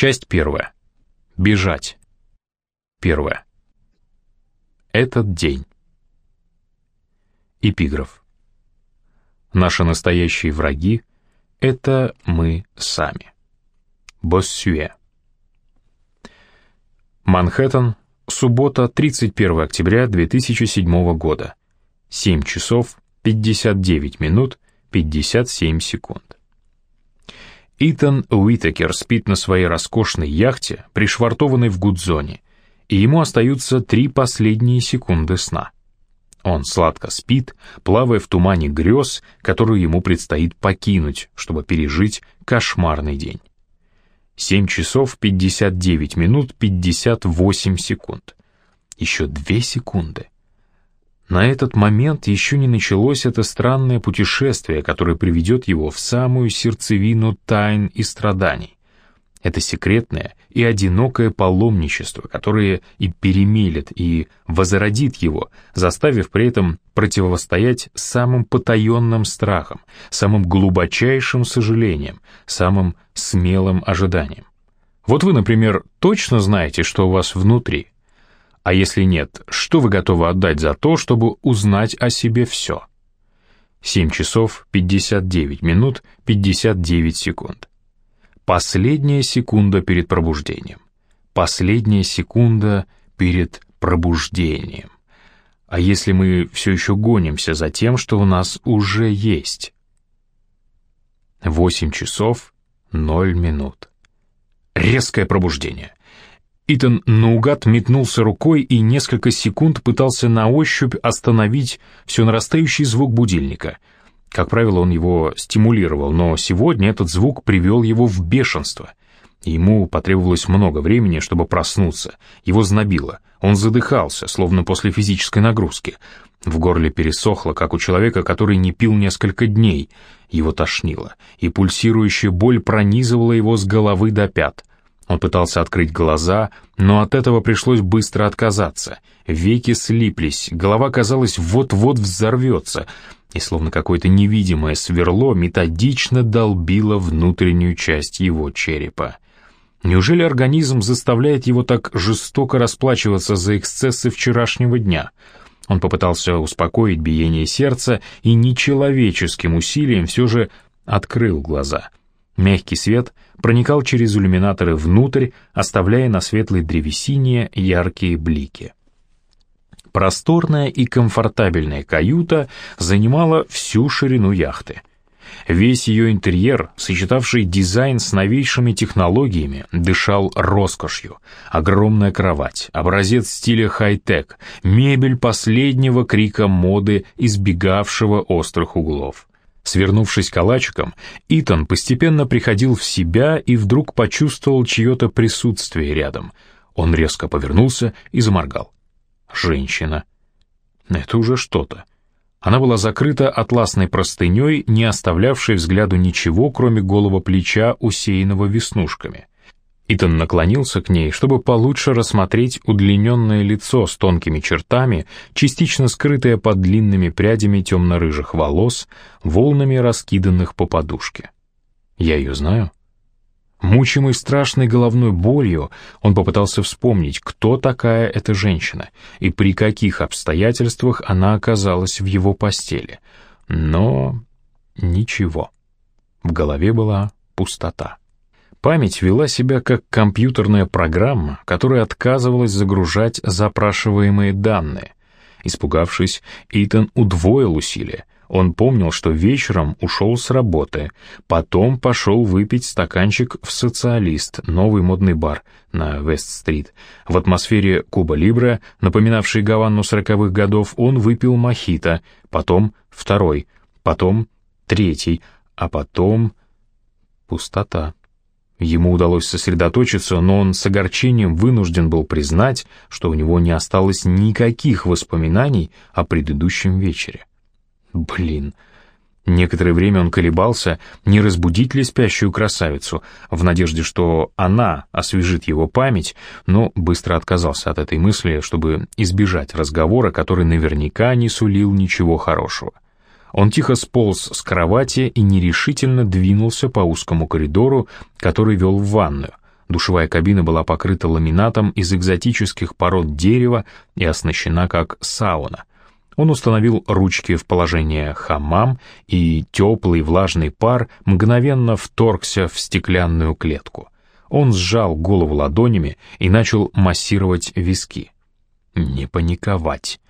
Часть первая. Бежать. Первое. Этот день. Эпиграф. Наши настоящие враги — это мы сами. Боссюэ. Манхэттен, суббота, 31 октября 2007 года. 7 часов 59 минут 57 секунд. Итан Уитакер спит на своей роскошной яхте, пришвартованной в Гудзоне, и ему остаются три последние секунды сна. Он сладко спит, плавая в тумане грез, которую ему предстоит покинуть, чтобы пережить кошмарный день. 7 часов 59 минут 58 секунд. Еще две секунды. На этот момент еще не началось это странное путешествие, которое приведет его в самую сердцевину тайн и страданий. Это секретное и одинокое паломничество, которое и перемелет, и возродит его, заставив при этом противостоять самым потаенным страхам, самым глубочайшим сожалениям, самым смелым ожиданиям. Вот вы, например, точно знаете, что у вас внутри – а если нет, что вы готовы отдать за то, чтобы узнать о себе все? 7 часов 59 минут 59 секунд. Последняя секунда перед пробуждением. Последняя секунда перед пробуждением. А если мы все еще гонимся за тем, что у нас уже есть? 8 часов 0 минут. Резкое пробуждение. Итан наугад метнулся рукой и несколько секунд пытался на ощупь остановить все нарастающий звук будильника. Как правило, он его стимулировал, но сегодня этот звук привел его в бешенство. Ему потребовалось много времени, чтобы проснуться. Его знобило. Он задыхался, словно после физической нагрузки. В горле пересохло, как у человека, который не пил несколько дней. Его тошнило, и пульсирующая боль пронизывала его с головы до пят. Он пытался открыть глаза, но от этого пришлось быстро отказаться. Веки слиплись, голова, казалось, вот-вот взорвется, и словно какое-то невидимое сверло методично долбило внутреннюю часть его черепа. Неужели организм заставляет его так жестоко расплачиваться за эксцессы вчерашнего дня? Он попытался успокоить биение сердца и нечеловеческим усилием все же открыл глаза — Мягкий свет проникал через иллюминаторы внутрь, оставляя на светлой древесине яркие блики. Просторная и комфортабельная каюта занимала всю ширину яхты. Весь ее интерьер, сочетавший дизайн с новейшими технологиями, дышал роскошью. Огромная кровать, образец стиля хай-тек, мебель последнего крика моды, избегавшего острых углов. Свернувшись калачиком, Итан постепенно приходил в себя и вдруг почувствовал чье-то присутствие рядом. Он резко повернулся и заморгал. Женщина. Это уже что-то. Она была закрыта атласной простыней, не оставлявшей взгляду ничего, кроме голого плеча, усеянного веснушками. Итан наклонился к ней, чтобы получше рассмотреть удлиненное лицо с тонкими чертами, частично скрытое под длинными прядями темно-рыжих волос, волнами раскиданных по подушке. Я ее знаю. Мучимый страшной головной болью, он попытался вспомнить, кто такая эта женщина и при каких обстоятельствах она оказалась в его постели. Но ничего. В голове была пустота. Память вела себя как компьютерная программа, которая отказывалась загружать запрашиваемые данные. Испугавшись, Итан удвоил усилия. Он помнил, что вечером ушел с работы, потом пошел выпить стаканчик в «Социалист», новый модный бар на Вест-стрит. В атмосфере Куба Либра, напоминавшей Гаванну сороковых годов, он выпил мохито, потом второй, потом третий, а потом пустота. Ему удалось сосредоточиться, но он с огорчением вынужден был признать, что у него не осталось никаких воспоминаний о предыдущем вечере. Блин. Некоторое время он колебался, не разбудить ли спящую красавицу, в надежде, что она освежит его память, но быстро отказался от этой мысли, чтобы избежать разговора, который наверняка не сулил ничего хорошего. Он тихо сполз с кровати и нерешительно двинулся по узкому коридору, который вел в ванную. Душевая кабина была покрыта ламинатом из экзотических пород дерева и оснащена как сауна. Он установил ручки в положение хамам, и теплый влажный пар мгновенно вторгся в стеклянную клетку. Он сжал голову ладонями и начал массировать виски. Не паниковать.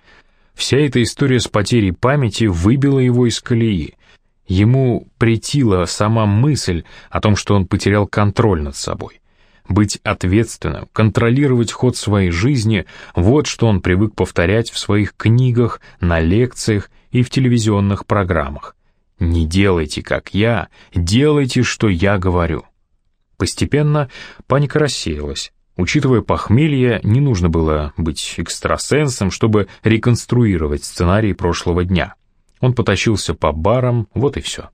Вся эта история с потерей памяти выбила его из колеи. Ему претила сама мысль о том, что он потерял контроль над собой. Быть ответственным, контролировать ход своей жизни — вот что он привык повторять в своих книгах, на лекциях и в телевизионных программах. «Не делайте, как я, делайте, что я говорю». Постепенно паника рассеялась. Учитывая похмелье, не нужно было быть экстрасенсом, чтобы реконструировать сценарий прошлого дня. Он потащился по барам, вот и все.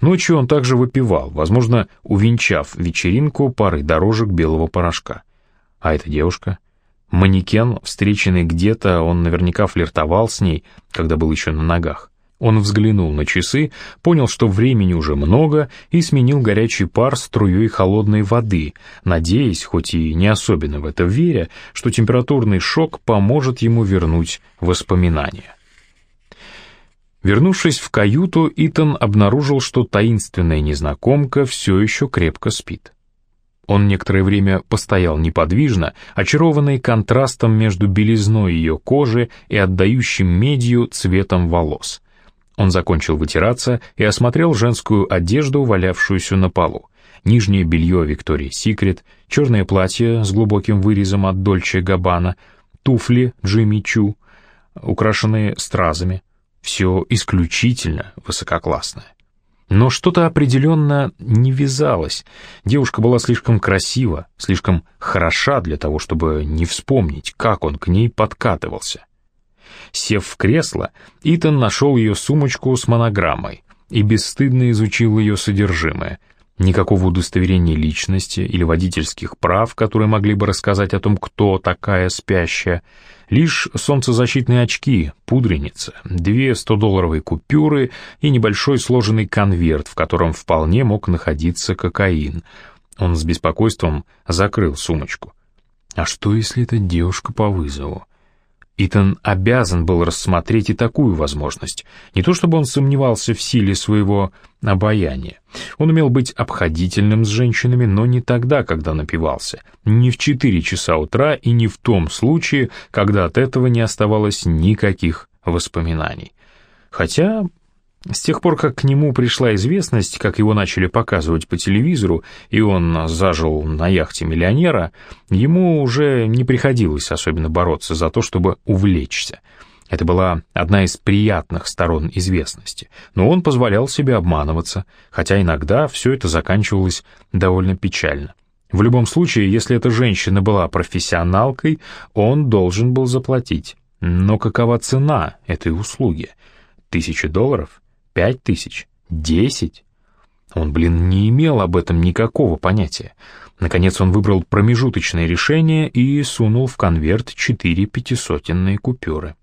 Ночью он также выпивал, возможно, увенчав вечеринку парой дорожек белого порошка. А эта девушка? Манекен, встреченный где-то, он наверняка флиртовал с ней, когда был еще на ногах. Он взглянул на часы, понял, что времени уже много, и сменил горячий пар струей холодной воды, надеясь, хоть и не особенно в это веря, что температурный шок поможет ему вернуть воспоминания. Вернувшись в каюту, Итан обнаружил, что таинственная незнакомка все еще крепко спит. Он некоторое время постоял неподвижно, очарованный контрастом между белизной ее кожи и отдающим медью цветом волос. Он закончил вытираться и осмотрел женскую одежду, валявшуюся на полу. Нижнее белье Виктории Секрет, черное платье с глубоким вырезом от Дольче Габбана, туфли Джимми Чу, украшенные стразами, все исключительно высококлассное. Но что-то определенно не вязалось. Девушка была слишком красива, слишком хороша для того, чтобы не вспомнить, как он к ней подкатывался. Сев в кресло, Итан нашел ее сумочку с монограммой и бесстыдно изучил ее содержимое. Никакого удостоверения личности или водительских прав, которые могли бы рассказать о том, кто такая спящая, Лишь солнцезащитные очки, пудреница, две 100-долларовые купюры и небольшой сложенный конверт, в котором вполне мог находиться кокаин. Он с беспокойством закрыл сумочку. А что, если это девушка по вызову? Итан обязан был рассмотреть и такую возможность. Не то чтобы он сомневался в силе своего обаяния. Он умел быть обходительным с женщинами, но не тогда, когда напивался. Не в четыре часа утра и не в том случае, когда от этого не оставалось никаких воспоминаний. Хотя с тех пор, как к нему пришла известность, как его начали показывать по телевизору, и он зажил на яхте миллионера, ему уже не приходилось особенно бороться за то, чтобы увлечься. Это была одна из приятных сторон известности, но он позволял себе обманываться, хотя иногда все это заканчивалось довольно печально. В любом случае, если эта женщина была профессионалкой, он должен был заплатить. Но какова цена этой услуги? Тысяча долларов? Пять тысяч? Десять? Он, блин, не имел об этом никакого понятия. Наконец он выбрал промежуточное решение и сунул в конверт четыре пятисотенные купюры.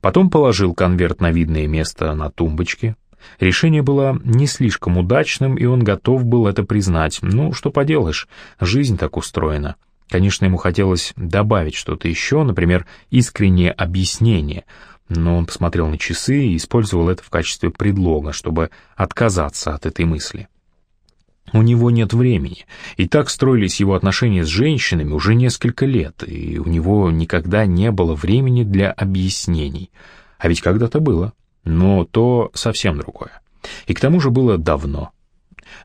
Потом положил конверт на видное место на тумбочке. Решение было не слишком удачным, и он готов был это признать. Ну, что поделаешь, жизнь так устроена. Конечно, ему хотелось добавить что-то еще, например, искреннее объяснение — но он посмотрел на часы и использовал это в качестве предлога, чтобы отказаться от этой мысли. У него нет времени, и так строились его отношения с женщинами уже несколько лет, и у него никогда не было времени для объяснений. А ведь когда-то было, но то совсем другое. И к тому же было давно.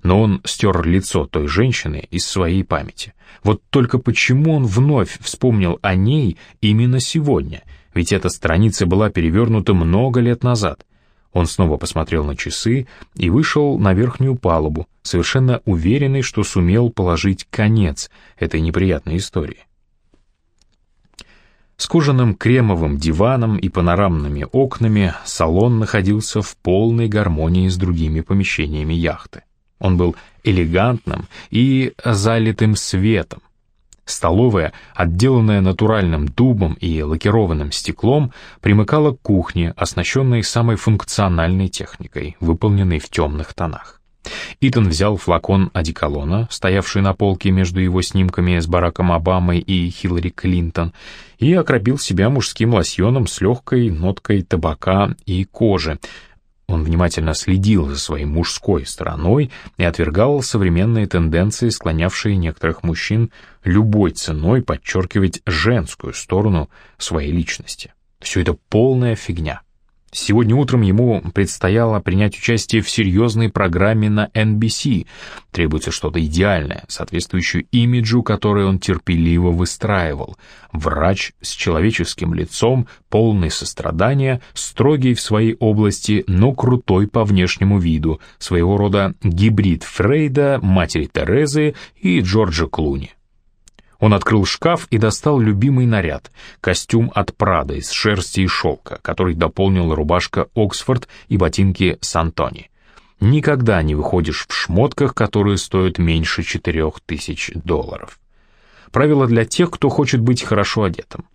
Но он стер лицо той женщины из своей памяти. Вот только почему он вновь вспомнил о ней именно сегодня — ведь эта страница была перевернута много лет назад. Он снова посмотрел на часы и вышел на верхнюю палубу, совершенно уверенный, что сумел положить конец этой неприятной истории. С кожаным кремовым диваном и панорамными окнами салон находился в полной гармонии с другими помещениями яхты. Он был элегантным и залитым светом, Столовая, отделанная натуральным дубом и лакированным стеклом, примыкала к кухне, оснащенной самой функциональной техникой, выполненной в темных тонах. Итан взял флакон одеколона, стоявший на полке между его снимками с Бараком Обамой и Хиллари Клинтон, и окропил себя мужским лосьоном с легкой ноткой табака и кожи. Он внимательно следил за своей мужской стороной и отвергал современные тенденции, склонявшие некоторых мужчин любой ценой подчеркивать женскую сторону своей личности. Все это полная фигня. Сегодня утром ему предстояло принять участие в серьезной программе на NBC. Требуется что-то идеальное, соответствующее имиджу, который он терпеливо выстраивал. Врач с человеческим лицом, полный сострадания, строгий в своей области, но крутой по внешнему виду, своего рода гибрид Фрейда, матери Терезы и Джорджа Клуни. Он открыл шкаф и достал любимый наряд — костюм от Прада из шерсти и шелка, который дополнила рубашка Оксфорд и ботинки Сантони. Никогда не выходишь в шмотках, которые стоят меньше четырех тысяч долларов. Правило для тех, кто хочет быть хорошо одетым.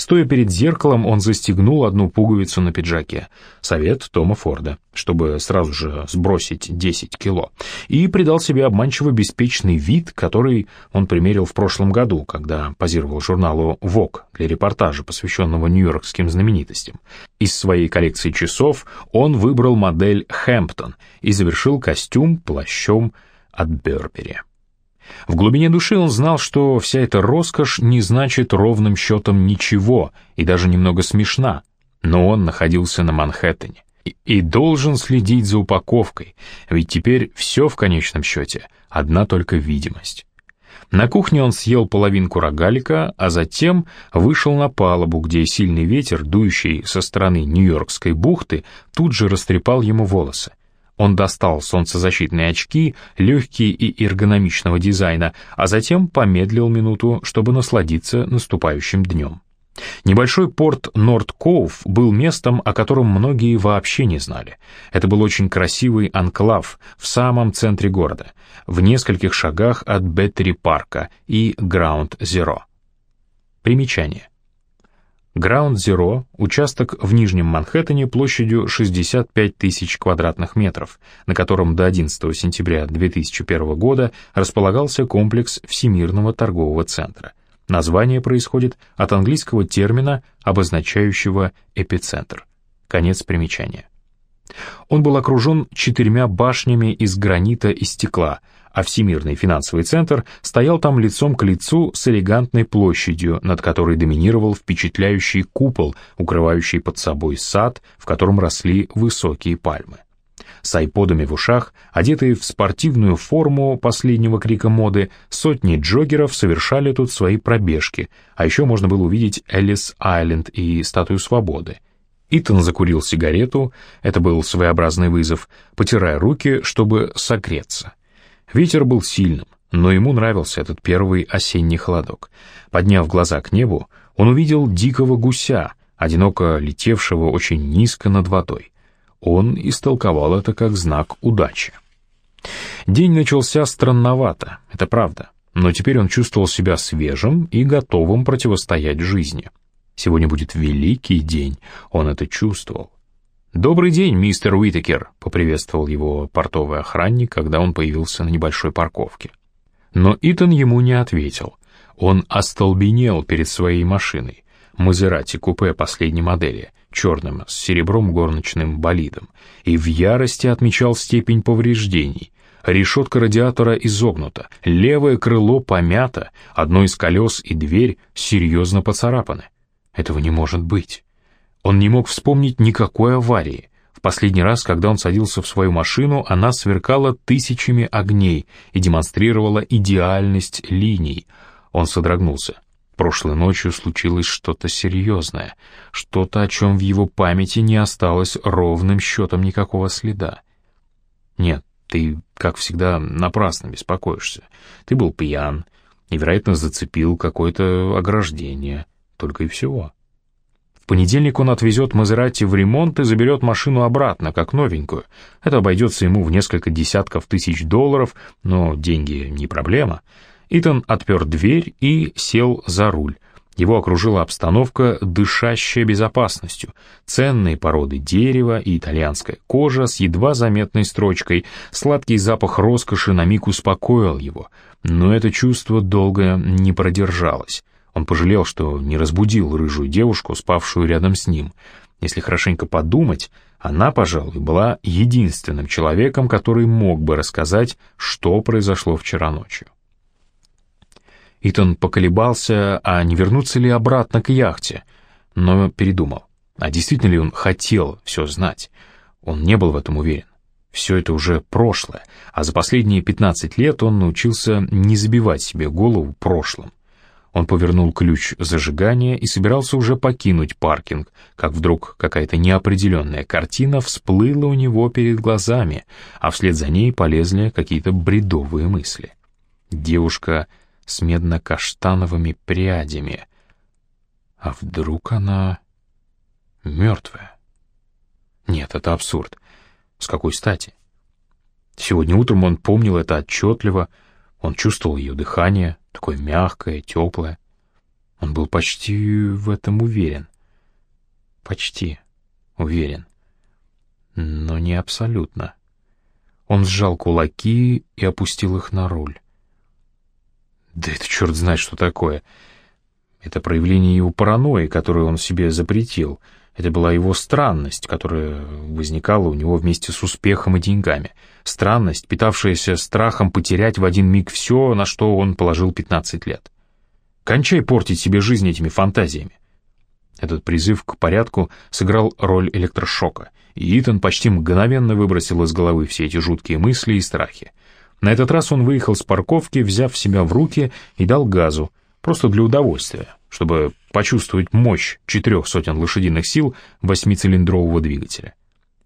Стоя перед зеркалом, он застегнул одну пуговицу на пиджаке. Совет Тома Форда, чтобы сразу же сбросить 10 кило. И придал себе обманчиво беспечный вид, который он примерил в прошлом году, когда позировал журналу Vogue для репортажа, посвященного нью-йоркским знаменитостям. Из своей коллекции часов он выбрал модель Хэмптон и завершил костюм плащом от Бербери. В глубине души он знал, что вся эта роскошь не значит ровным счетом ничего и даже немного смешна, но он находился на Манхэттене и, должен следить за упаковкой, ведь теперь все в конечном счете одна только видимость. На кухне он съел половинку рогалика, а затем вышел на палубу, где сильный ветер, дующий со стороны Нью-Йоркской бухты, тут же растрепал ему волосы. Он достал солнцезащитные очки, легкие и эргономичного дизайна, а затем помедлил минуту, чтобы насладиться наступающим днем. Небольшой порт Норд-Коув был местом, о котором многие вообще не знали. Это был очень красивый анклав в самом центре города, в нескольких шагах от Беттери-парка и Граунд-Зеро. Примечание. Ground Zero – участок в Нижнем Манхэттене площадью 65 тысяч квадратных метров, на котором до 11 сентября 2001 года располагался комплекс Всемирного торгового центра. Название происходит от английского термина, обозначающего эпицентр. Конец примечания. Он был окружен четырьмя башнями из гранита и стекла, а Всемирный финансовый центр стоял там лицом к лицу с элегантной площадью, над которой доминировал впечатляющий купол, укрывающий под собой сад, в котором росли высокие пальмы. С айподами в ушах, одетые в спортивную форму последнего крика моды, сотни джогеров совершали тут свои пробежки, а еще можно было увидеть Элис Айленд и Статую Свободы — Итан закурил сигарету, это был своеобразный вызов, потирая руки, чтобы согреться. Ветер был сильным, но ему нравился этот первый осенний холодок. Подняв глаза к небу, он увидел дикого гуся, одиноко летевшего очень низко над водой. Он истолковал это как знак удачи. День начался странновато, это правда, но теперь он чувствовал себя свежим и готовым противостоять жизни. Сегодня будет великий день, он это чувствовал. «Добрый день, мистер Уитакер», — поприветствовал его портовый охранник, когда он появился на небольшой парковке. Но Итан ему не ответил. Он остолбенел перед своей машиной, Мазерати купе последней модели, черным, с серебром горничным болидом, и в ярости отмечал степень повреждений. Решетка радиатора изогнута, левое крыло помято, одно из колес и дверь серьезно поцарапаны. Этого не может быть. Он не мог вспомнить никакой аварии. В последний раз, когда он садился в свою машину, она сверкала тысячами огней и демонстрировала идеальность линий. Он содрогнулся. Прошлой ночью случилось что-то серьезное, что-то, о чем в его памяти не осталось ровным счетом никакого следа. Нет, ты, как всегда, напрасно беспокоишься. Ты был пьян и, вероятно, зацепил какое-то ограждение — только и всего. В понедельник он отвезет Мазерати в ремонт и заберет машину обратно, как новенькую. Это обойдется ему в несколько десятков тысяч долларов, но деньги не проблема. Итан отпер дверь и сел за руль. Его окружила обстановка, дышащая безопасностью. Ценные породы дерева и итальянская кожа с едва заметной строчкой. Сладкий запах роскоши на миг успокоил его. Но это чувство долго не продержалось. Он пожалел, что не разбудил рыжую девушку, спавшую рядом с ним. Если хорошенько подумать, она, пожалуй, была единственным человеком, который мог бы рассказать, что произошло вчера ночью. Итан поколебался, а не вернуться ли обратно к яхте, но передумал. А действительно ли он хотел все знать? Он не был в этом уверен. Все это уже прошлое, а за последние 15 лет он научился не забивать себе голову прошлым. Он повернул ключ зажигания и собирался уже покинуть паркинг, как вдруг какая-то неопределенная картина всплыла у него перед глазами, а вслед за ней полезли какие-то бредовые мысли. Девушка с медно-каштановыми прядями. А вдруг она мертвая? Нет, это абсурд. С какой стати? Сегодня утром он помнил это отчетливо, он чувствовал ее дыхание, такое мягкое, теплое. Он был почти в этом уверен. Почти уверен. Но не абсолютно. Он сжал кулаки и опустил их на руль. Да это черт знает, что такое. Это проявление его паранойи, которую он себе запретил. Это была его странность, которая возникала у него вместе с успехом и деньгами. Странность, питавшаяся страхом потерять в один миг все, на что он положил 15 лет. Кончай портить себе жизнь этими фантазиями. Этот призыв к порядку сыграл роль электрошока, и Итан почти мгновенно выбросил из головы все эти жуткие мысли и страхи. На этот раз он выехал с парковки, взяв себя в руки и дал газу, просто для удовольствия, чтобы почувствовать мощь четырех сотен лошадиных сил восьмицилиндрового двигателя.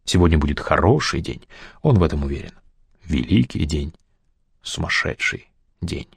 Сегодня будет хороший день, он в этом уверен. Великий день, сумасшедший день.